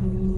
Mm-hmm.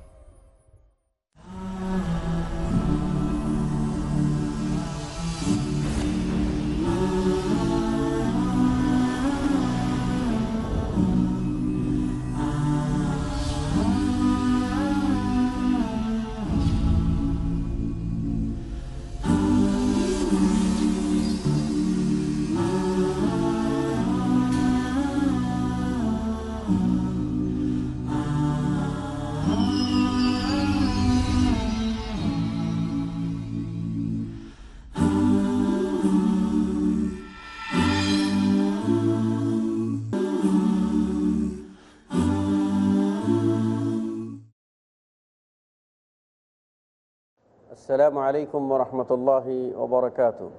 السلام عليكم ورحمة الله وبركاته.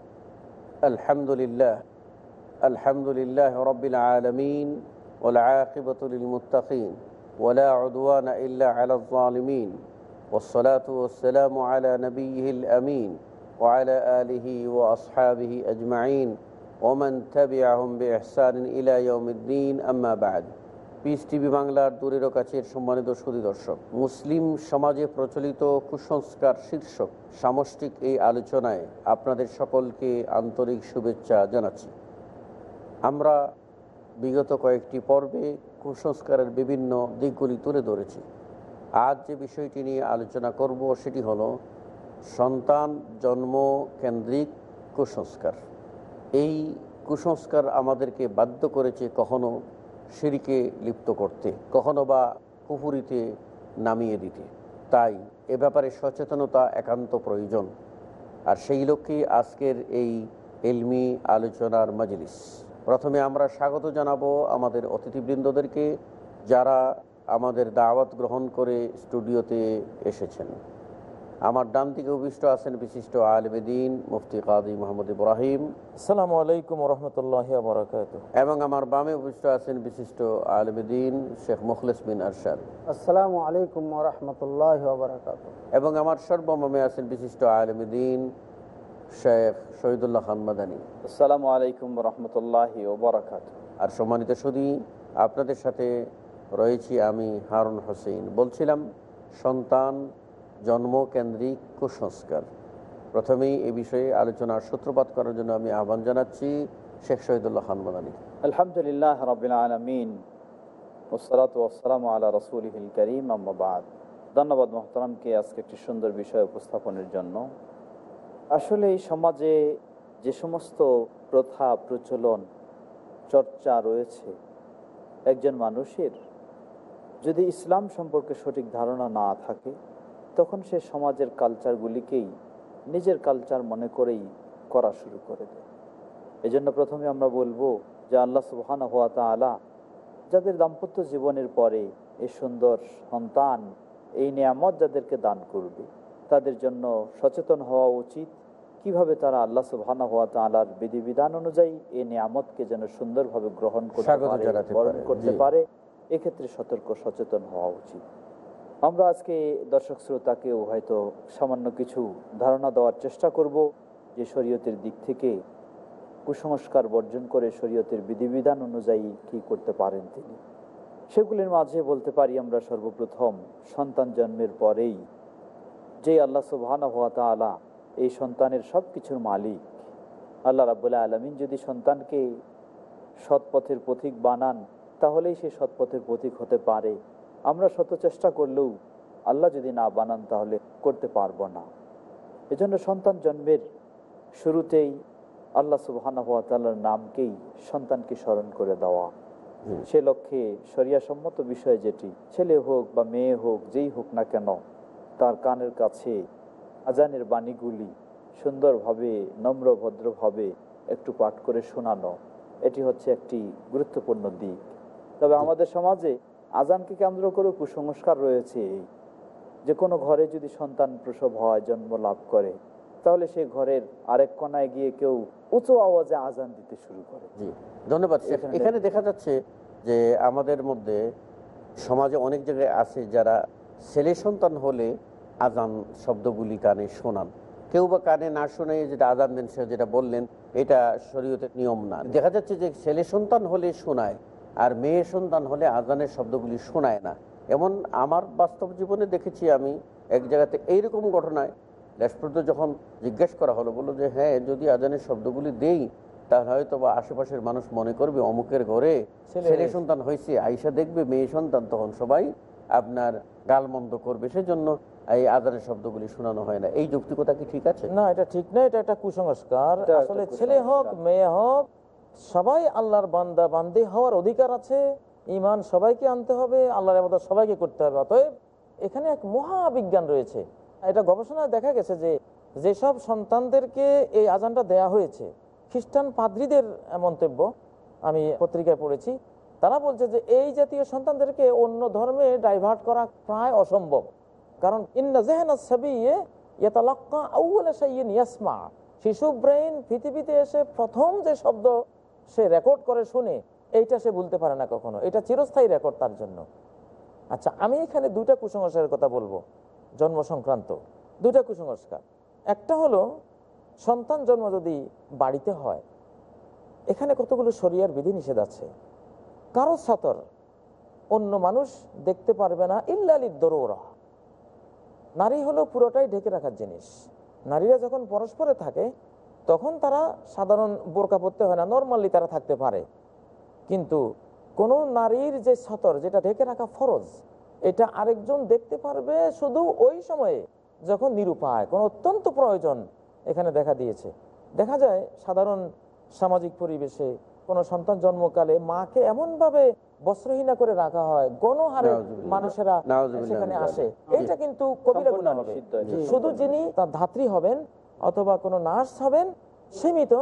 الحمد لله. الحمد لله رب العالمين والعاقبة للمتقين ولا عدوان إلا على الظالمين والصلاة والسلام على نبيه الأمين وعلى آله وأصحابه أجمعين ومن تبعهم بإحسان إلى يوم الدين أما بعد. Piece TV বাংলার দূরেরও কাছের সম্মানিত সুদী দর্শক, মুসলিম সমাজে প্রচলিত কুসংস্কার শীর্ষক সামষ্টিক এই আলোচনায় আপনাদের সকলকে আন্তরিক শুভেচ্ছা জানাচ্ছি। আমরা বিগত কয়েকটি পর্বে কুসংস্কারের বিভিন্ন দিকগুলি তুলে ধরেছি। আজ যে বিষয়টি নিয়ে আলোচনা করব সেটি হলো সন্তান জন্ম কেন্দ্রিক কুসংস্কার। এই কুসংস্কার আমাদেরকে বাধ্য করেছে কখনো সিঁড়িকে লিপ্ত করতে, কখনো বা পুকুরিতে নামিয়ে দিতে। তাই এ ব্যাপারে সচেতনতা একান্ত প্রয়োজন। আর সেই লক্ষ্যেই আজকের এই এলমি আলোচনার মজলিস। প্রথমে আমরা স্বাগত জানাব আমাদের অতিথিবৃন্দদেরকে যারা আমাদের দাওয়াত গ্রহণ করে স্টুডিওতে এসেছেন। আমার ডান দিকে অভিষ্ট আছেন বিশিষ্ট আলবেদিন মুফতি কাদি মোহাম্মদ ইব্রাহিম। আসসালামু আলাইকুম রহমতুল্লাহ বরাকাত এবং আমার বামে অভিষ্ট আছেন বিশিষ্ট আলবেদিন শেখ মুখলেস বিন আরশাদ। আসসালামু আলাইকুম রহমতুল্লাহ বারকাত এবং আমার সর্বমমে আছেন বিশিষ্ট আলমদিন শেখ শহীদুল্লাহ খান মাদানী। আসসালামু আলাইকুম রহমতুল্লাহ বরাকাত আর সম্মানিত সুদী আপনাদের সাথে রয়েছি আমি হারুন হোসেন। বলছিলাম সন্তান জন্মকেন্দ্রিক কুসংস্কার। প্রথমেই এ বিষয়ে আলোচনার সূত্রপাত করার জন্য আমি আহ্বান জানাচ্ছি শেখ শহীদুল্লাহ খান মাদানী আলহামদুলিল্লাহ রবিল আলমিন। ধন্যবাদ মোহতারামকে আজকে একটি সুন্দর বিষয় উপস্থাপনের জন্য। আসলে এই সমাজে যে সমস্ত প্রথা, প্রচলন, চর্চা রয়েছে, একজন মানুষের যদি ইসলাম সম্পর্কে সঠিক ধারণা না থাকে তখন সে সমাজের কালচারগুলিকেই নিজের কালচার মনে করেই করা শুরু করে দেয়। এজন্য প্রথমে আমরা বলব যে আল্লাহ সুবহান হাত তালা যাদের দাম্পত্য জীবনের পরে এই সুন্দর সন্তান এই নিয়ামত যাদেরকে দান করবে তাদের জন্য সচেতন হওয়া উচিত। কীভাবে তারা আল্লাহ সুবহানা হওয়া তালার বিধিবিধান অনুযায়ী এই নিয়ামতকে যেন সুন্দরভাবে গ্রহণ করতে পারে বরণ করতে পারে এক্ষেত্রে সতর্ক সচেতন হওয়া উচিত। আমরা আজকে দর্শক শ্রোতাকেও হয়তো সামান্য কিছু ধারণা দেওয়ার চেষ্টা করব যে শরীয়তের দিক থেকে কুসংস্কার বর্জন করে শরীয়তের বিধিবিধান অনুযায়ী কি করতে পারেন তিনি। সেগুলির মাঝে বলতে পারি আমরা সর্বপ্রথম সন্তান জন্মের পরেই যে আল্লাহ সুবহান হওয়া তালা এই সন্তানের সব কিছুর মালিক। আল্লাহ রাবুল্লাহ আলমিন যদি সন্তানকে সৎ পথের পথিক বানান, তাহলেই সে সৎপথের প্রতীক হতে পারে। আমরা শত চেষ্টা করলেও আল্লাহ যদি না বানান তাহলে করতে পারব না। এজন্য সন্তান জন্মের শুরুতেই আল্লাহ সুবাহানা হাত নামকেই সন্তানকে স্মরণ করে দেওয়া। সে লক্ষ্যে শরিয়াসম্মত বিষয় যেটি ছেলে হোক বা মেয়ে হোক যেই হোক না কেন তার কানের কাছে আজানের বাণীগুলি সুন্দরভাবে নম্র ভদ্রভাবে একটু পাঠ করে শোনানো এটি হচ্ছে একটি গুরুত্বপূর্ণ দিক। তবে আমাদের সমাজে আজানকে কেন্দ্র করে কুসংস্কার রয়েছে যে কোনো ঘরে যদি সন্তান প্রসব হয় জন্ম লাভ করে তাহলে সে ঘরের আরেক কোনায় গিয়ে কেউ উঁচু আওয়াজে আজান দিতে শুরু করে। জি ধন্যবাদ এখানে এখানে দেখা যাচ্ছে যে আমাদের মধ্যে সমাজে অনেক জায়গায় আছে যারা ছেলে সন্তান হলে আজান শব্দগুলি কানে শোনান। কেউ বা কানে না শুনে যেটা আজান দেন সে যেটা বললেন এটা শরীয়তের নিয়ম না। দেখা যাচ্ছে যে ছেলে সন্তান হলে শোনায় আর মেয়ে সন্তান হলে আজানের শব্দগুলি শোনায় না। এমন আমার বাস্তব জীবনে দেখেছি আমি এক জায়গাতে এইরকম ঘটনায়। শেষ যখন জিজ্ঞেস করা হলো বলল যে হ্যাঁ যদি আজানের শব্দগুলি দেই তাহলে হয়তো বা আশেপাশের মানুষ মনে করবে অমুকের ঘরে ছেলে ছেলে সন্তান হয়েছে। আইসা দেখবে মেয়ে সন্তান তখন সবাই আপনার গালমন্দ করবে। সেজন্য এই আজানের শব্দগুলি শোনানো হয় না। এই যৌক্তিকতা কি ঠিক আছে? না এটা ঠিক না এটা একটা কুসংস্কার। আসলে ছেলে হোক মেয়ে হোক সবাই আল্লাহর বান্দা, বান্দি হওয়ার অধিকার আছে ইমান সবাইকে আনতে হবে, আল্লাহর আবাদত সবাইকে করতে হবে। অতএব এখানে এক মহাবিজ্ঞান রয়েছে। এটা গবেষণায় দেখা গেছে যে যেসব সন্তানদেরকে এই আজানটা দেয়া হয়েছে, খ্রিস্টান পাদ্রীদের মন্তব্য আমি পত্রিকায় পড়েছি, তারা বলছে যে এই জাতীয় সন্তানদেরকে অন্য ধর্মে ডাইভার্ট করা প্রায় অসম্ভব। কারণ ইন্না জেহেনা শিশু ব্রেইন পৃথিবীতে এসে প্রথম যে শব্দ সে রেকর্ড করে শুনে এইটা সে ভুলতে পারে না কখনো। এটা চিরস্থায়ী রেকর্ড তার জন্য। আচ্ছা আমি এখানে দুইটা কুসংস্কারের কথা বলব, জন্ম সংক্রান্ত। দুইটা কুসংস্কার। একটা হলো, সন্তান জন্ম যদি বাড়িতে হয়, এখানে কতগুলো শরিয়ার বিধিনিষেধ আছে? কারও সতর অন্য মানুষ দেখতে পারবে না ইল্লালিদ দরৌরা নারী হলো পুরোটাই ঢেকে রাখার জিনিস। নারীরা যখন পরস্পরে থাকে তখন তারা সাধারণ বোরকা পরতে হয় না নর্মালি তারা থাকতে পারে। কিন্তু কোনো নারীর যে সতর যেটা ঢেকে রাখা ফরজ এটা আরেকজন দেখতে পারবে শুধু ওই সময়ে যখন নিরুপায়। কোনো অত্যন্ত প্রয়োজন এখানে দেখা দিয়েছে। দেখা যায় সাধারণ সামাজিক পরিবেশে কোনো সন্তান জন্মকালে মাকে এমনভাবে বস্ত্রহীনা করে রাখা হয় গণহারে মানুষেরা সেখানে আসে। এটা কিন্তু কবিরা গুনাহ হবে। শুধু যিনি তার ধাত্রী হবেন অথবা কোনো নার্স হবেন সীমিত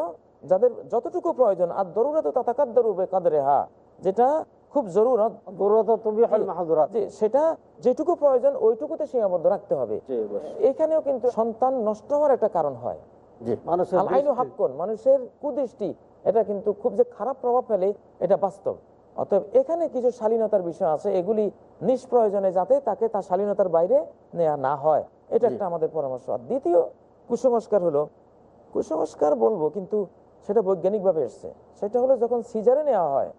যাদের যতটুকু প্রয়োজন। আর দরুরা তো তাতাকার দরুবে কাদরে হা যেটা খুব জরুরত। সেটা যেটুকু প্রয়োজন ওইটুকুতে সীমাবদ্ধ রাখতে হবে। এখানেও কিন্তু সন্তান নষ্ট হওয়ার একটা কারণ হয়। মানুষের কুদৃষ্টি এটা কিন্তু খুব যে খারাপ প্রভাব ফেলে এটা বাস্তব। অতএব এখানে কিছু শালীনতার বিষয় আছে এগুলি নিষ্প্রয়োজনে যাতে তাকে তার শালীনতার বাইরে নেওয়া না হয়। এটা একটা আমাদের পরামর্শ। দ্বিতীয় কুসংস্কার হলো কুসংস্কার বলব কিন্তু সেটা বৈজ্ঞানিকভাবে এসছে। সেটা হলো যখন সিজারে নেওয়া হয়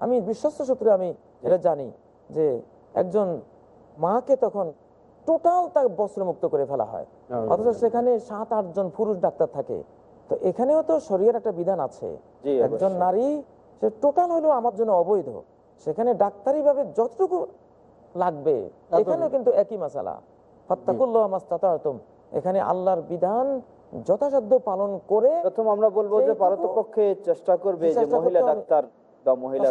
আমি বিশ্বস্ত সূত্রে আমি এটা জানি যে একজন মাকে তখন টোটাল তাকে বস্ত্রমুক্ত করে ফেলা হয়। অথচ সেখানে সাত আটজন পুরুষ ডাক্তার থাকে। তো এখানেও তো শরীরের একটা বিধান আছে। একজন নারী সে টোটাল হলো আমার জন্য অবৈধ। সেখানে ডাক্তারি ভাবে যতটুকু লাগবে এখানেও কিন্তু একই মাসালা ফত্তাকুল্লাহ মাস্তাতারতুম এখানে আল্লাহর বিধান যথাসাধ্য পালন করে প্রথম আমরা বলব যে সেইটুকু- পারতপক্ষে চেষ্টা করবে যে মহিলা ডাক্তার বা মহিলা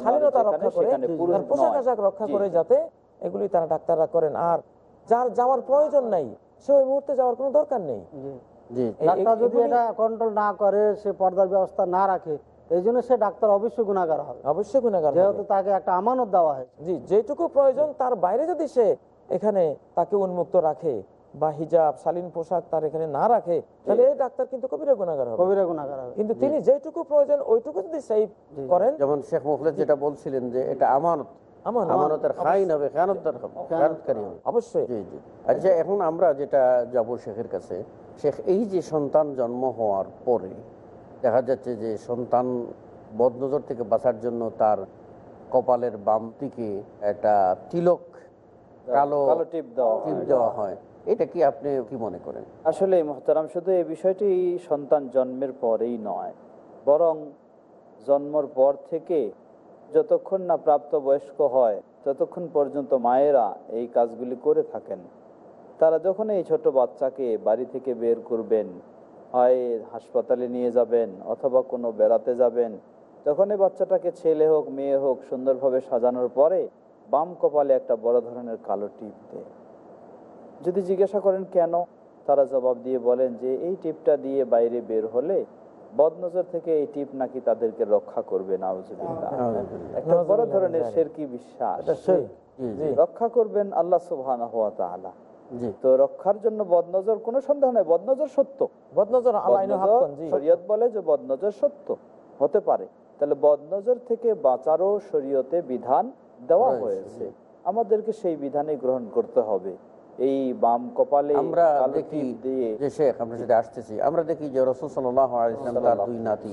পোশাক আশাক রক্ষা করে যাতে এগুলি তারা ডাক্তাররা করেন। আর যার যাওয়ার প্রয়োজন নাই সে ওই মুহূর্তে যাওয়ার কোনো দরকার নেই। জি। জি। ডাক্তার যদি এটা কন্ট্রোল না করে সে পর্দার ব্যবস্থা না রাখে এই জন্য সে ডাক্তার অবশ্যই গুণাগার হবে। অবশ্যই গুণাগার। যেহেতু তাকে একটা আমানত দেওয়া হয় জি যেটুকু প্রয়োজন তার বাইরে যদি সে এখানে তাকে উন্মুক্ত রাখে বা হিজাব শালীন পোশাক তার এখানে না রাখে তাহলে এই ডাক্তার কিন্তু কবিরা গুণাগার হবে। কবিরা গুণাগার হবে। কিন্তু তিনি যেটুকু প্রয়োজন ওইটুকু যদি সেভ করেন যেমন শেখ মুখলেস যেটা বলছিলেন যে এটা আমানত। আমার আমানতের খাইন হবে খেয়ানতদার হবে খেয়ানতকারী হবে। অবশ্যই। জি জি। আচ্ছা এখন আমরা যেটা যাব শেখের কাছে শেখ এই যে সন্তান জন্ম হওয়ার পরে দেখা যাচ্ছে যে সন্তান বদনজর থেকে বাঁচার জন্য তার কপালের বাম দিকে একটা তিলক কালো কালো টিপ দেওয়া টিপ হয়। এটা কি আপনি কি মনে করেন? আসলে মোহতারাম, শুধু এই বিষয়টি সন্তান জন্মের পরেই নয়, বরং জন্মর পর থেকে যতক্ষণ না প্রাপ্ত বয়স্ক হয়, ততক্ষণ পর্যন্ত মায়েরা এই কাজগুলি করে থাকেন। তারা যখন এই ছোট বাচ্চাকে বাড়ি থেকে বের করবেন, হয় হাসপাতালে নিয়ে যাবেন অথবা কোনো বেড়াতে যাবেন তখন এই বাচ্চাটাকে ছেলে হোক, মেয়ে হোক সুন্দরভাবে সাজানোর পরে বাম কপালে একটা বড় ধরনের কালো টিপ দেয়। যদি জিজ্ঞাসা করেন কেন তারা জবাব দিয়ে বলেন যে এই টিপটা দিয়ে বাইরে বের হলে বদনজর থেকে এই টিপ নাকি তাদেরকে রক্ষা করবে নাউজুবিল্লাহ। একটা বড় ধরনের শেরকি বিশ্বাস। রক্ষা করবেন আল্লাহ তাআলা। তো রক্ষার জন্য বদনজর কোনো সন্দেহ নাই বদনজর সত্য। বদনজর। শরীয়ত বলে যে বদনজর সত্য হতে পারে। তাহলে বদনজর থেকে বাঁচারও শরীয়তে বিধান দেওয়া হয়েছে। আমাদেরকে সেই বিধানে গ্রহণ করতে হবে। এই বাম কপালে আমরা দেখি যে শেখ আমরা সেটা আসতেছি। আমরা দেখি যে রসুল সাল্লাহ তার দুই নাতি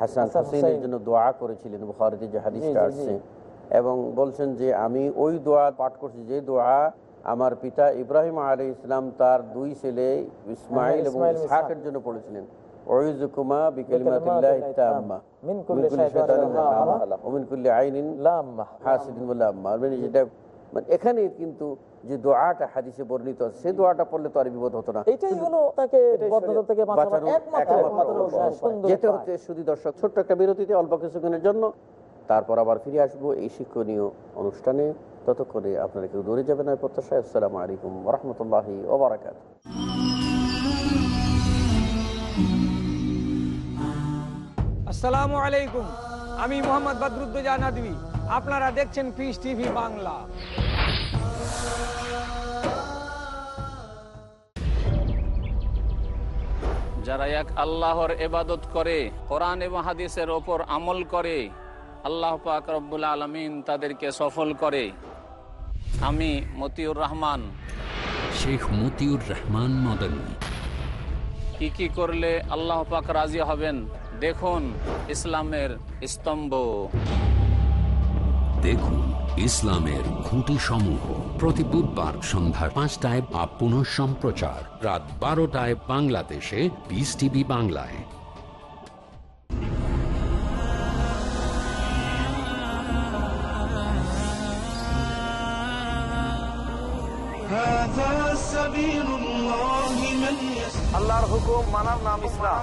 হাসান হাসান হুসেনের জন্য দোয়া করেছিলেন বুখারিতে যে হাদিসটা আসছে। এবং বলছেন যে আমি ওই দোয়া পাঠ করছি যে দোয়া আমার পিতা ইব্রাহিম আলী ইসলাম তার দুই ছেলে ইসমাইল এবং ইসমাইল, ইসহাকের জন্য পড়েছিলেন। মানে যেটা মানে এখানে কিন্তু যে দোয়াটা হাদিসে বর্ণিত আছে, সেই দোয়াটা পড়লে তো আর বিপদ হতো না। এইটাই হলো তাকে থেকে যেতে হচ্ছে শুধু দর্শক ছোট্ট একটা বিরতিতে অল্প কিছুক্ষণের জন্য। তারপর আবার ফিরে আসব এই শিক্ষণীয় অনুষ্ঠানে। ততক্ষণে আপনারা কেউ দৌড়ে যাবেন না প্রত্যাশায়। আসসালামু আলাইকুম রহমতুল্লাহি ওবরাকাত। আসসালামু আলাইকুম। আমি মোহাম্মদ বদরুদ্দোজা নদী আপনারা দেখছেন পিস টিভি বাংলা। যারা এক আল্লাহর এবাদত করে কোরআন এবং হাদিসের ওপর আমল করে আল্লাহ পাক রব্বুল আলমিন তাদেরকে সফল করে। আমি মতিউর রহমান। শেখ মতিউর রহমান মদনী। কি কি করলে আল্লাহ পাক রাজি হবেন? দেখুন ইসলামের স্তম্ভ। দেখুন ইসলামের খুঁটি সমূহ প্রতি বুধবার সন্ধ্যা পাঁচটায় বা পুনঃ সম্প্রচার। রাত বারোটায় বাংলাদেশে বিস টিভি বাংলায়। আল্লাহর হুকুম মানার নাম ইসলাম।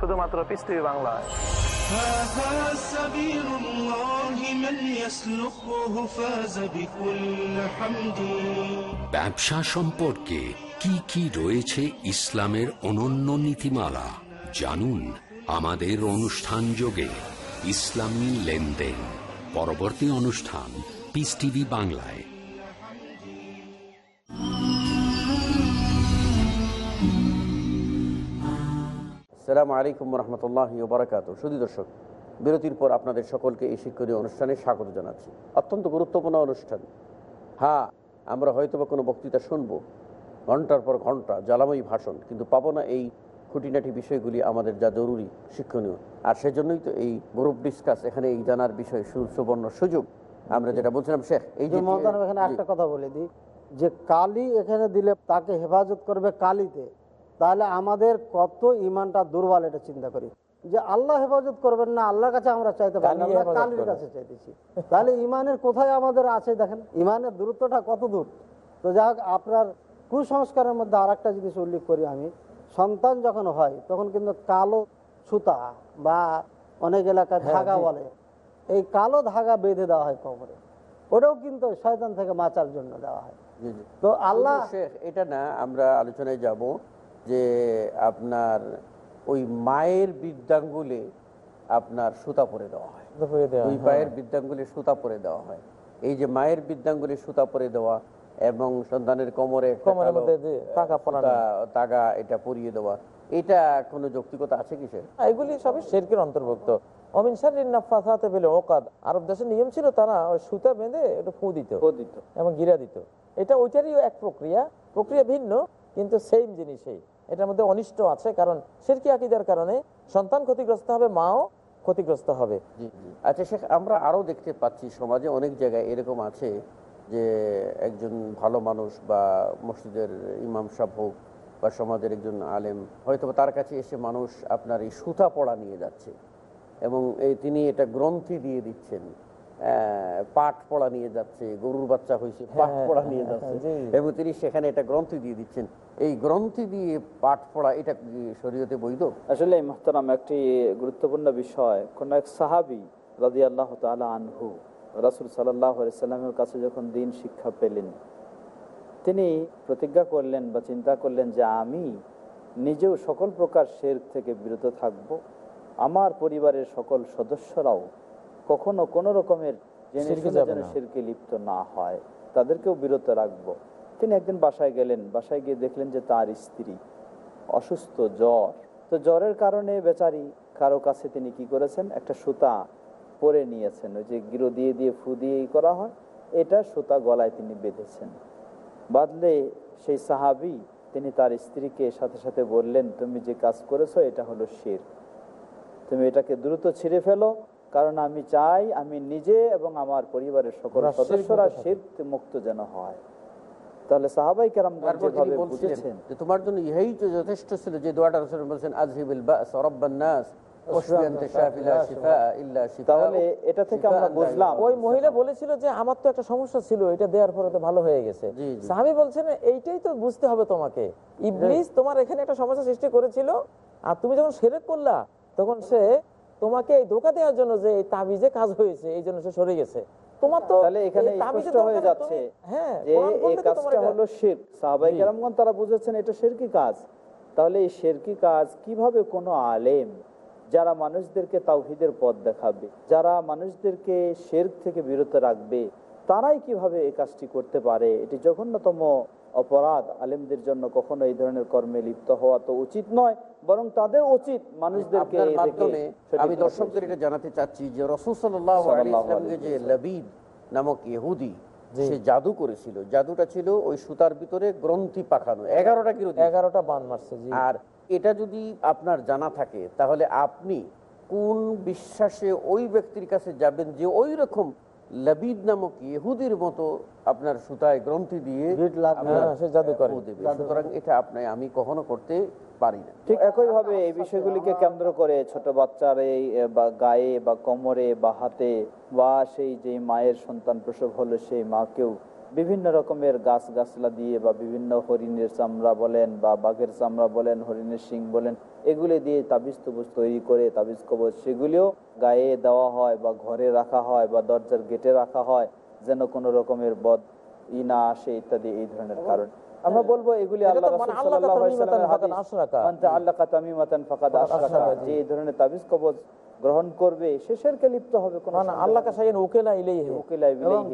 শুধুমাত্র পিস টিভি বাংলায় ব্যবসা সম্পর্কে কি কি রয়েছে ইসলামের অনন্য নীতিমালা জানুন আমাদের অনুষ্ঠান যোগে ইসলামী লেনদেন। পরবর্তী অনুষ্ঠান পিস টিভি বাংলায়। আসসালামু আলাইকুম রহমতুল্লাহ বারাকাত শুধু দর্শক বিরতির পর আপনাদের সকলকে এই শিক্ষণীয় অনুষ্ঠানে স্বাগত জানাচ্ছি। অত্যন্ত গুরুত্বপূর্ণ অনুষ্ঠান। হ্যাঁ আমরা হয়তো বা কোনো বক্তৃতা শুনব ঘণ্টার পর ঘণ্টা জ্বালাময়ী ভাষণ কিন্তু পাবো না এই খুঁটিনাটি বিষয়গুলি আমাদের যা জরুরি শিক্ষণীয়। আর সেজন্যই তো এই গ্রুপ ডিসকাস এখানে এই জানার বিষয় সুবর্ণ সুযোগ। আমরা যেটা বলছিলাম শেখ এই যে যে এখানে একটা কথা বলে দিই যে কালি এখানে দিলে তাকে হেফাজত করবে কালিতে। তাহলে আমাদের কত ইমানটা দুর্বল এটা চিন্তা করি। যে আল্লাহ হেফাজত করবেন না আল্লাহর কাছে আমরা চাইতে পারি না, কালির কাছে চাইতেছি। তাহলে ইমানের কোথায় আমাদের আছে দেখেন? ইমানের দূরত্বটা কত দূর? তো যাই হোক আপনার কুসংস্কারের মধ্যে আর একটা জিনিস উল্লেখ করি আমি। সন্তান যখন হয় তখন কিন্তু কালো সুতা বা অনেক এলাকায় হ্যাঁ, ধাগা বলে। এই কালো ধাগা বেঁধে দেওয়া হয় কবরে। ওটাও কিন্তু শয়তান থেকে বাঁচার জন্য দেওয়া হয়। জি, জি। তো আল্লাহ এটা না আমরা আলোচনায় যাব। যে আপনার ওই মায়ের বৃদ্ধাঙ্গুলে আপনার সুতা পরে দেওয়া হয়। দুই হ্যাঁ। পায়ের বৃদ্ধাঙ্গুলে সুতা পরে দেওয়া হয়। এই যে মায়ের বৃদ্ধাঙ্গুলে সুতা পরে দেওয়া এবং সন্তানের কোমরে তাগা এটা পরিয়ে দেওয়া। এটা কোনো যৌক্তিকতা আছে কিসের এগুলি সবই শেরকের অন্তর্ভুক্ত। অমিন সারিনাফাতে পেলে ওকাদ। আরব দেশের নিয়ম ছিল তারা ওই সুতা বেঁধে একটু ফু দিত দিত। এবং গিরা দিত। এটা ওইটারই এক প্রক্রিয়া। প্রক্রিয়া ভিন্ন কিন্তু সেম জিনিসই। এটার মধ্যে অনিষ্ট আছে কারণ সেরকি আকিদার কারণে সন্তান ক্ষতিগ্রস্ত হবে মাও ক্ষতিগ্রস্ত হবে। আচ্ছা শেখ আমরা আরও দেখতে পাচ্ছি সমাজে অনেক জায়গায় এরকম আছে যে একজন ভালো মানুষ বা মসজিদের ইমাম সাহেব হোক বা সমাজের একজন আলেম হয়তো তার কাছে এসে মানুষ আপনার এই সুতা পড়া নিয়ে যাচ্ছে এবং এই তিনি এটা গ্রন্থি দিয়ে দিচ্ছেন। পাঠ পড়া নিয়ে যাচ্ছে গরুর বাচ্চা হয়েছে পাঠ হ্যাঁ, পড়া নিয়ে হ্যাঁ, যাচ্ছে। এবং তিনি সেখানে এটা গ্রন্থি দিয়ে দিচ্ছেন। এই গ্রন্থি দিয়ে পাঠ পড়া এটা শরীয়তে বৈধ? আসলে মোহতারাম একটি গুরুত্বপূর্ণ বিষয়। কোন এক সাহাবি রাজি আল্লাহ তালা আনহু রাসুল সাল্লাহ সাল্লামের কাছে যখন দিন শিক্ষা পেলেন তিনি প্রতিজ্ঞা করলেন বা চিন্তা করলেন যে আমি নিজেও সকল প্রকার শের থেকে বিরত থাকব। আমার পরিবারের সকল সদস্যরাও কখনো কোনো রকমের জেনে শিরকে শুনে যেন না। শিরকে লিপ্ত না হয় তাদেরকেও বিরত রাখব। তিনি একদিন বাসায় গেলেন বাসায় গিয়ে দেখলেন যে তার স্ত্রী অসুস্থ জ্বর। তো জ্বরের কারণে বেচারি কারও কাছে তিনি কি করেছেন? একটা সুতা পরে নিয়েছেন ওই যে গিরো দিয়ে দিয়ে ফু দিয়েই করা হয় এটা সুতা গলায় তিনি বেঁধেছেন। বাদলে সেই সাহাবি তিনি তার স্ত্রীকে সাথে সাথে বললেন তুমি যে কাজ করেছ এটা হলো শির। তুমি এটাকে দ্রুত ছিঁড়ে ফেলো কারণ আমি চাই আমি নিজে এবং আমার পরিবারের সকল সদস্যরা। শির মুক্ত যেন হয়। তাহলে সাহাবাই কেরাম তারপর তিনি যেভাবে বলছিলেন বুঝেছেন। যে তোমার জন্য ইহাই তো যথেষ্ট ছিল যে দোয়াটা রসুল বলছেন আজহিবিল বাস রব্বান নাস ওয়াশফি আনতা শাফি লা শিফা ইল্লা শিফা তাহলে এটা থেকে আমরা বুঝলাম। ওই মহিলা বলেছিল যে আমার তো একটা সমস্যা ছিল এটা দেওয়ার পরে তো ভালো হয়ে গেছে। জি, জি। সাহাবি বলছেন এইটাই তো বুঝতে হবে তোমাকে। ইবলিস তোমার এখানে একটা সমস্যা সৃষ্টি করেছিল আর তুমি যখন সেরে করলা তখন সে তোমাকে এই ধোকা দেওয়ার জন্য যে এই তাবিজে কাজ হয়েছে এই জন্য সে সরে গেছে। তোমার তো তাহলে এখানে স্পষ্ট হয়ে যাচ্ছে যে এই বললে তো তোমার কাজটা হলো শির। সাহাবাই কেরামগণ তারা বুঝেছেন এটা শিরকি কাজ। তাহলে এই শিরকি কাজ কীভাবে কোনো আলেম যারা মানুষদেরকে তাওহিদের পথ দেখাবে যারা মানুষদেরকে শের থেকে বিরত রাখবে তারাই কীভাবে এই কাজটি করতে পারে? এটি জঘন্যতম অপরাধ আলেমদের জন্য কখনো এই ধরনের কর্মে লিপ্ত হওয়া তো উচিত নয় বরং তাদের উচিত মানুষদেরকে আমি দর্শকদের এটা জানাতে চাচ্ছি যে ইসলামকে যে লবিদ নামক ইহুদি সে জাদু করেছিল। জাদুটা ছিল ওই সুতার ভিতরে গ্রন্থি পাকানো এগারোটা দিয়েছিল। এগারোটা বান মারছে আর এটা যদি আপনার জানা থাকে তাহলে আপনি কোন বিশ্বাসে ওই ব্যক্তির কাছে যাবেন যে ওই রকম লবিদ নামক ইহুদির মতো আপনার সুতায় গ্রন্থি দিয়ে। আপনার। সুতরাং এটা আপনি আমি কখনো করতে পারি না ঠিক একইভাবে এই বিষয়গুলিকে কেন্দ্র করে ছোট বাচ্চার এই বা গায়ে বা কোমরে বা হাতে বা সেই যে মায়ের সন্তান প্রসব হলো সেই মাকেও বিভিন্ন রকমের গাছ গাছলা দিয়ে বা বিভিন্ন হরিণের চামড়া বলেন বা বাঘের চামড়া বলেন, হরিণের শিং বলেন, এগুলি দিয়ে তাবিজ তুবুজ তৈরি করে, তাবিজ কবজ, সেগুলিও গায়ে দেওয়া হয় বা ঘরে রাখা হয় বা দরজার গেটে রাখা হয়, যেন কোনো রকমের বদ ই না আসে ইত্যাদি, এই ধরনের কারণ। আমরা বলব এগুলি মানে। যে এই ধরনের তাবিজ কবজ গ্রহণ করবে সে কে লিপ্ত হবে কোনো মানে আল্লাহ ওকেলা ইলেই উকিলা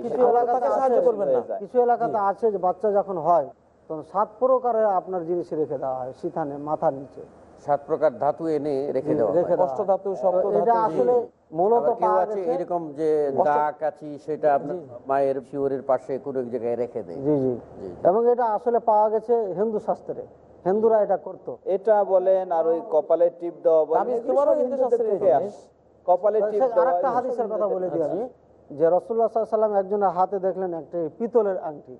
কিছু এলাকাতে আছে সাহায্য করবেন না। যায়। কিছু এলাকাতে আছে যে বাচ্চা যখন হয় তখন সাত প্রকারের আপনার জিনিস রেখে দেওয়া হয় সিথানে মাথার নিচে। সাত প্রকার ধাতু এনে রেখে দেওয়া। রেখে দেওয়া অষ্ট ধাতু সপ্ত এটা আসলে মূলত কেউ আছে এরকম যে দা সেটা মায়ের শিওরের পাশে কোনো এক জায়গায় রেখে দেয়। জি জি। জি। এবং এটা আসলে পাওয়া গেছে হিন্দু শাস্ত্রে। হিন্দুরা এটা করতো। এটা বলেন আর ওই কপালে টিপ দেওয়া হিন্দু। কপালে টিপ হাদিসের কথা বলে দিই আমি যে রসুল্লাহ সাল্লাম একজনের হাতে দেখলেন একটি পিতলের আংটি।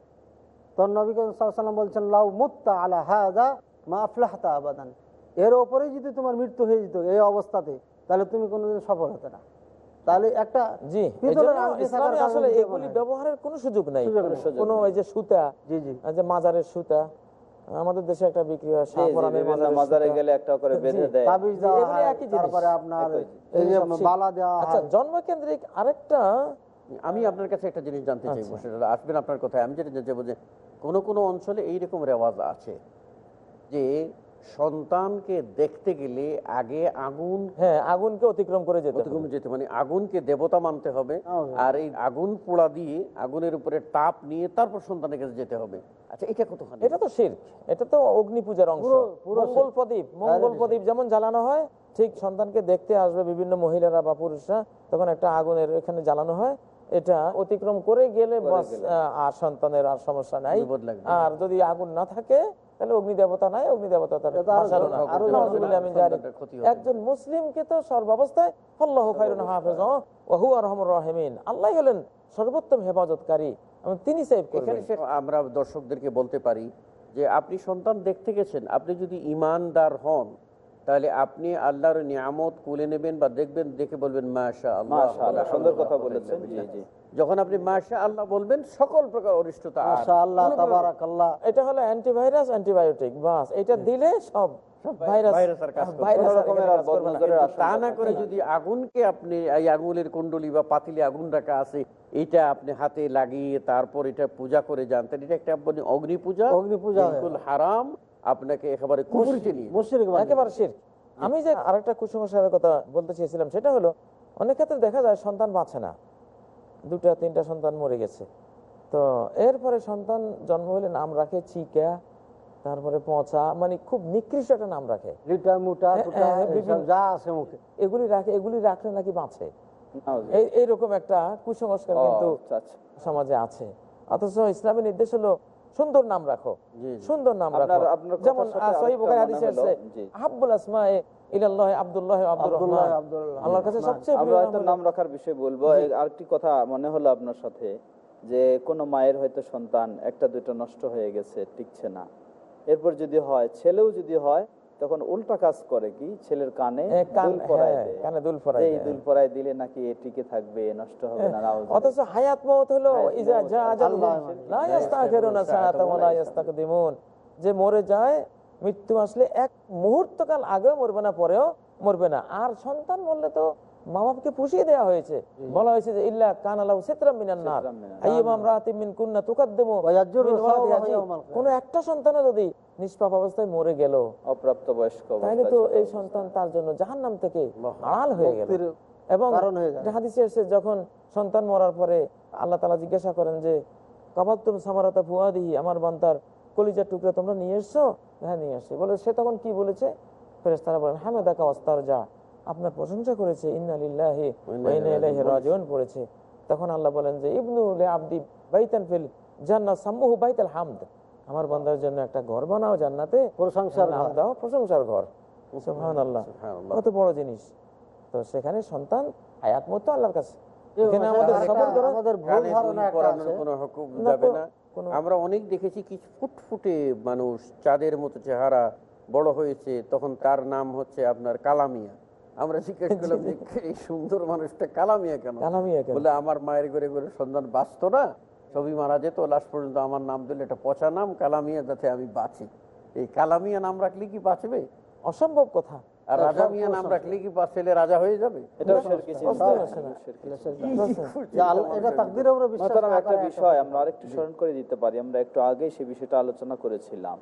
তখন নবী করিম সাল্লাম বলছেন লাউ মুত্তা আলা হাদা মা আফলাহতা আবাদান। এর ওপরেই যদি তোমার মৃত্যু হয়ে যেত এই অবস্থাতে তাহলে তুমি কোনোদিন সফল হতে না। তাহলে একটা জি আসলে এগুলি ব্যবহারের কোনো সুযোগ নাই কোনো ওই যে সুতা জি জি। যে মাজারের সুতা আমাদের দেশে একটা বিক্রি হয় মাজারে গেলে একটা করে বেঁধে দেয়। তারপরে আপনার একই এই যে বালা দেওয়া আচ্ছা জন্মকেন্দ্রিক আরেকটা আমি আপনার কাছে একটা জিনিস জানতে চাইব আচ্ছা। সেটা আসবেন আপনার কথায়। আমি যেটা জানতে চাইব যে কোনো কোনো অঞ্চলে এইরকম রেওয়াজ আছে যে সন্তানকে দেখতে গেলে আগে আগুন হ্যাঁ আগুনকে অতিক্রম করে যেতে অতিক্রম যেতে মানে আগুনকে দেবতা মানতে হবে হ্যাঁ। আর এই আগুন পোড়া দিয়ে আগুনের উপরে তাপ নিয়ে তারপর সন্তানের কাছে যেতে হবে। আচ্ছা এটা কতখানি? এটা তো শির্ক এটা তো অগ্নি পূজার অংশ। পুরো- পুরো মঙ্গল প্রদীপ মঙ্গল প্রদীপ যেমন জ্বালানো হয় ঠিক সন্তানকে দেখতে আসবে বিভিন্ন মহিলারা বা পুরুষরা তখন একটা আগুনের এখানে জ্বালানো হয়। এটা অতিক্রম করে গেলে আর সন্তানের আর সমস্যা নাই। আর যদি আগুন না থাকে তাহলে অগ্নি দেবতা নাই অগ্নি দেবতা। একজন মুসলিমকে তো সর্বাবস্থায় আল্লাহ হাফেজ। আরহামুর আল্লাহ হলেন সর্বোত্তম হেফাজতকারী। এবং তিনি সেভ এখানে আমরা দর্শকদেরকে বলতে পারি যে আপনি সন্তান দেখতে গেছেন আপনি যদি ইমানদার হন তাহলে আপনি আল্লাহর নিয়ামত কুলে নেবেন বা দেখবেন দেখে বলবেন মাশা আল্লাহ সুন্দর কথা বলেছেন। জি জি। যখন আপনি মাশা আল্লাহ বলবেন সকল প্রকার অনিষ্টতা প্রকার- তাবারাকাল্লাহ। এটা হলো অ্যান্টিভাইরাস অ্যান্টিবায়োটিক বাস। এটা দিলে সব তা না করে যদি আগুনকে আপনি এই আগুনের কুণ্ডলি বা পাতিলে আগুন রাখা আছে এটা আপনি হাতে লাগিয়ে তারপর এটা পূজা করে যান তাহলে এটা একটা আপনি অগ্নি পূজা অগ্নি পূজা হারাম। আপনাকে একেবারে কুফরিতে নিয়ে একেবারে শির আমি যে আরেকটা কুসংস্কারের কথা বলতে চেয়েছিলাম সেটা হলো অনেক ক্ষেত্রে দেখা যায় সন্তান বাঁচে না। দুটা তিনটা সন্তান মরে গেছে। তো এরপরে সন্তান জন্ম হলে নাম রাখে চিকা তারপরে পচা মানে খুব নিকৃষ্ট একটা নাম রাখে। লিটা মুটা হ্যাঁ, হ্যাঁ, এগুলি রাখে এগুলি রাখলে নাকি বাঁচে। এই এইরকম একটা কুসংস্কার কিন্তু আচ্ছা, আচ্ছা। সমাজে আছে। অথচ ইসলামের নির্দেশ হলো সুন্দর নাম রাখো। সুন্দর নাম রাখো। যেমন মনে হাদিসে আছে। আসমায়ে আল্লাহর কাছে সবচেয়ে নাম রাখার বিষয় বলব। আরেকটি কথা মনে হলো আপনার সাথে যে কোনো মায়ের হয়তো সন্তান একটা দুটো নষ্ট হয়ে গেছে টিকছে না। এরপর যদি হয় ছেলেও যদি হয় তখন উল্টা কাজ করে কি? ছেলের কানে দুল পরায় হ্যাঁ, কানে দুল পরায় এই দুল পরায় দিলে নাকি এ টিকে থাকবে নষ্ট হবে না অথচ হায়াত মত হলো ইজা মউত, যা আজাল আল্লাহ লা ইস্তাখিরুনা সাআতাম ওয়া লা ইস্তাকদিমুন যে মরে যায় মৃত্যু আসলে এক মুহূর্তকাল আগেও মরবে না পরেও মরবে না। আর সন্তান মরলে তো মা বাপকে পুষিয়ে দেওয়া হয়েছে। বলা হয়েছে যে ইল্লা কান সিতরাম। আইয়ুম মিন কুন্না তুকাদ্দিমু। কোনো একটা সন্তানও যদি নিষ্পাপ অবস্থায় মরে গেল অপ্রাপ্ত বয়স্ক তাহলে তো এই সন্তান তার জন্য জাহান্নাম থেকে আড়াল হয়ে গেল। এবং হয়ে। হাদিসে এসে যখন সন্তান মরার পরে আল্লাহ তালা জিজ্ঞাসা করেন যে কাবাদ তুমি সামারাতা ভুয়া দিই আমার বান্তার কলিজার টুকরা তোমরা নিয়ে এসছো? হ্যাঁ নিয়ে আসছি। বলে সে তখন কি বলেছে? ফেরেস্তারা বলেন হামেদা কাওয়াস্তার যা আপনার প্রশংসা করেছে ইন্নালিল্লাহি ওয়া ইন্না ইলাইহি রাজিউন পড়েছে। তখন আল্লাহ বলেন যে ইবনু আবদি বাইতান ফিল জান্নাত সাম্মুহু বাইতাল হামদ। আমার বান্দার জন্য একটা ঘর বানাও জান্নাতে। প্রশংসার নাম। দাও প্রশংসার ঘর। সুবহানাল্লাহ। কত বড় জিনিস। তো সেখানে সন্তান হায়াত মতো আল্লাহর কাছে। এখানে আমাদের আরেকটা সবর আমাদের ভুল ধারণা একটা কোনো হুকুম যাবে না। আমরা অনেক দেখেছি কিছু ফুটফুটে মানুষ চাঁদের মতো চেহারা বড় হয়েছে তখন তার নাম হচ্ছে আপনার কালামিয়া। আমরা জিজ্ঞেস করলাম যে এই সুন্দর মানুষটা? কালামিয়া কেন? কালামিয়া কেন? বলে আমার মায়ের ঘরে ঘরে সন্ধান বাঁচত না সবই মারা যেত লাস্ট পর্যন্ত আমার নাম দিলে এটা পচা নাম কালামিয়া যাতে আমি বাঁচি। এই কালামিয়া নাম রাখলে কি বাঁচবে? অসম্ভব কথা। আর রাজা মিয়া নাম রাখলে কি বা ছেলে রাজা হয়ে যাবে? একটা বিষয় আমরা আরেকটু স্মরণ করে দিতে পারি। আমরা একটু আগে সেই বিষয়টা আলোচনা করেছিলাম।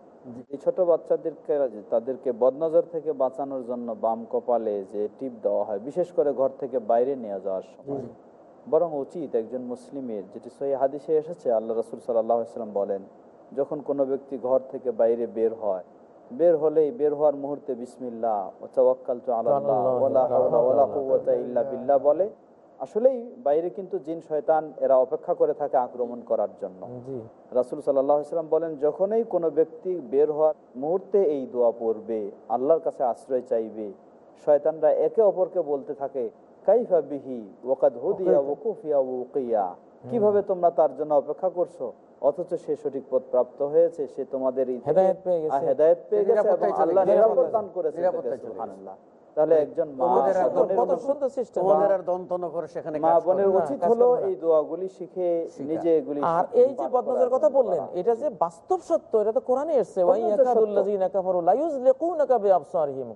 এই ছোট বাচ্চাদেরকে তাদেরকে বদনজর থেকে বাঁচানোর জন্য বাম কপালে যে টিপ দেওয়া হয় বিশেষ করে ঘর থেকে বাইরে নিয়ে যাওয়ার সময়। বরং উচিত একজন মুসলিমের যেটি সহি হাদিসে এসেছে আল্লাহ রসুল সাল্লাম বলেন যখন কোনো ব্যক্তি ঘর থেকে বাইরে বের হয় বের হলেই বের হওয়ার মুহূর্তে বিসমিল্লাহ ও বিল্লাহ বলে। আসলেই বাইরে কিন্তু জিন শয়তান এরা অপেক্ষা করে থাকে আক্রমণ করার জন্য। রাসুল সাল্লাম বলেন যখনই কোনো ব্যক্তি বের হওয়ার মুহূর্তে এই দোয়া পড়বে আল্লাহর কাছে আশ্রয় চাইবে শয়তানরা একে অপরকে বলতে থাকে কাইফা বিহি ওকাদ হুদিয়া ওকুফিয়া ওকিয়া কীভাবে তোমরা তার জন্য অপেক্ষা করছ? অথচ সে সঠিক পথ প্রাপ্ত হয়েছে সে তোমাদের এই পেয়ে গেছে। আহ, হেদায়েত পেয়ে গেছে এবং আল্লাহ নিরাপদ দান করেছে নিরাপত্তায় তাকে, চলে গেছে। সুবহানাল্লাহ। তাহলে একজন মা বোনের উচিত- হলো এই দোয়াগুলি শিখে নিজে এগুলি আর এই যে বদনজর কথা বললেন এটা যে বাস্তব সত্য এটা তো কোরআনে এসেছে।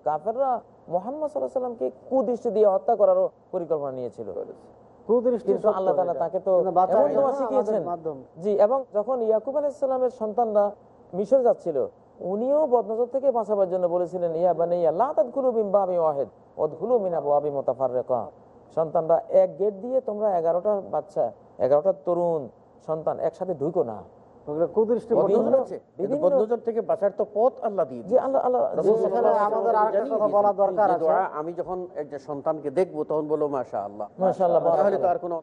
কাফেররা মুহাম্মদ আলাইহি সাল্লামকে কুদৃষ্টি দিয়ে হত্যা করারও পরিকল্পনা নিয়েছিল। কিন্তু আল্লাহ তাআলা তাকে তো কিন্তু বাঁচার এমন দোয়া জন্য শিখিয়েছেন। জি এবং যখন ইয়াকুব আলাইহিস সন্তানরা মিশর যাচ্ছিল উনিও বদনজর থেকে বাঁচাবার জন্য বলেছিলেন ইয়া মানে আল্লাহ তাদখুলু মিন বাবি ওয়াহিদ ওয়াদখুলু মিন আবওয়াবি মুতাফাররিকা। সন্তানরা এক গেট দিয়ে তোমরা এগারোটা বাচ্চা এগারোটা তরুণ সন্তান একসাথে ঢুকো না। আমি যখন একটা সন্তানকে দেখব তখন বলব মাসা আল্লাহ তাহলে তো আর কোনো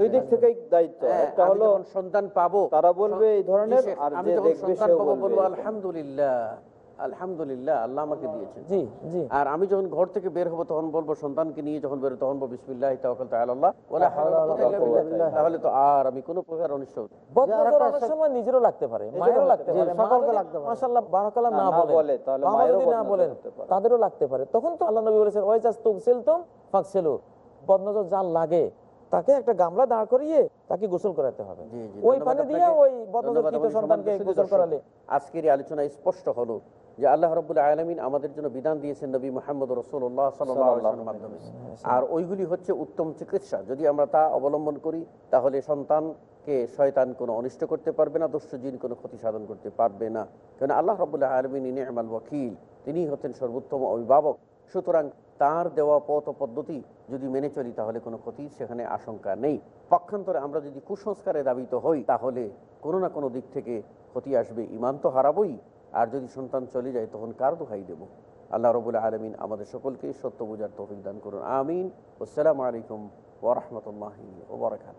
দুই দিক থেকেই দায়িত্ব। হ্যাঁ, একটা হলো সন্তান পাবো তারা বলবে এই ধরনের জি, শেখ, আর আমি যখন সন্তান পাবো বলব আলহামদুলিল্লাহ। আলহামদুলিল্লাহ আল্লাহ আমাকে দিয়েছেন। জি জি। আর আমি যখন ঘর থেকে বের হব তখন বলব সন্তানকে নিয়ে যখন বেরো তখন বলব বিসমিল্লাহ তাওয়াক্কাল তাআলা আল্লাহ। ওয়ালা হাওলা ওয়ালা কুওয়াতা ইল্লা বিল্লাহ। তাহলে তো আর আমি কোনো প্রকার অনিষ্ট বদনজর সময় নিজেরও লাগতে পারে মায়েরও লাগতে পারে। সকলকে লাগতে পারে। মাশাআল্লাহ বারাকাল্লাহ না, বলে তাহলে মায়েরও না বদনজর বলেন তাদেরও লাগতে পারে। তখন তো আল্লাহ নবী বলেছেন ওয়াইজাস তুগসিলতুম ফাগসিলু বদনজর যার লাগে তাকে একটা গামলা দাঁড় করিয়ে তাকে গোসল করাতে হবে। ওই পানি দিয়ে ওই আমাদের সন্তানকে গোসল করালে। আজকের এই আলোচনায় স্পষ্ট হলো যে আল্লাহ রবুল্লাহ আলমিন আমাদের জন্য বিধান দিয়েছেন নবী মোহাম্মদ রসুল্লাহ মাধ্যমে। আর ওইগুলি হচ্ছে উত্তম চিকিৎসা। যদি আমরা তা অবলম্বন করি, তাহলে সন্তানকে শয়তান কোনো অনিষ্ট করতে পারবে না দুষ্টজিন কোনো ক্ষতি সাধন করতে পারবে না। কেন আল্লাহ রবুল্লাহ আলমিন ইনে আমাল ওয়াকিল। তিনি হচ্ছেন সর্বোত্তম অভিভাবক। সুতরাং তার দেওয়া পথ পদ্ধতি যদি মেনে চলি, তাহলে কোনো ক্ষতি সেখানে আশঙ্কা নেই। পক্ষান্তরে আমরা যদি কুসংস্কারে দাবিত হই, তাহলে কোনো না কোনো দিক থেকে ক্ষতি আসবে। ইমান তো হারাবই। আর যদি সন্তান চলে যায়, তখন কার দোহাই দেব। আল্লাহ রবুল আলমিন আমাদের সকলকে সত্য বোঝার তৌফিক দান করুন। আমিন। আসসালামু আলাইকুম ওরহমতুল্লাহ ওবরাকাত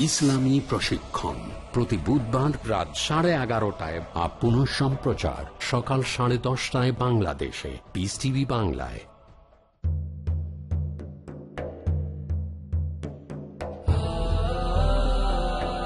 ইসলামী প্রশিক্ষণ। প্রতি বুধবার রাত সাড়ে এগারোটায় বা পুনঃ সম্প্রচার সকাল সাড়ে দশটায় বাংলাদেশে। পিস টিভি বাংলায়।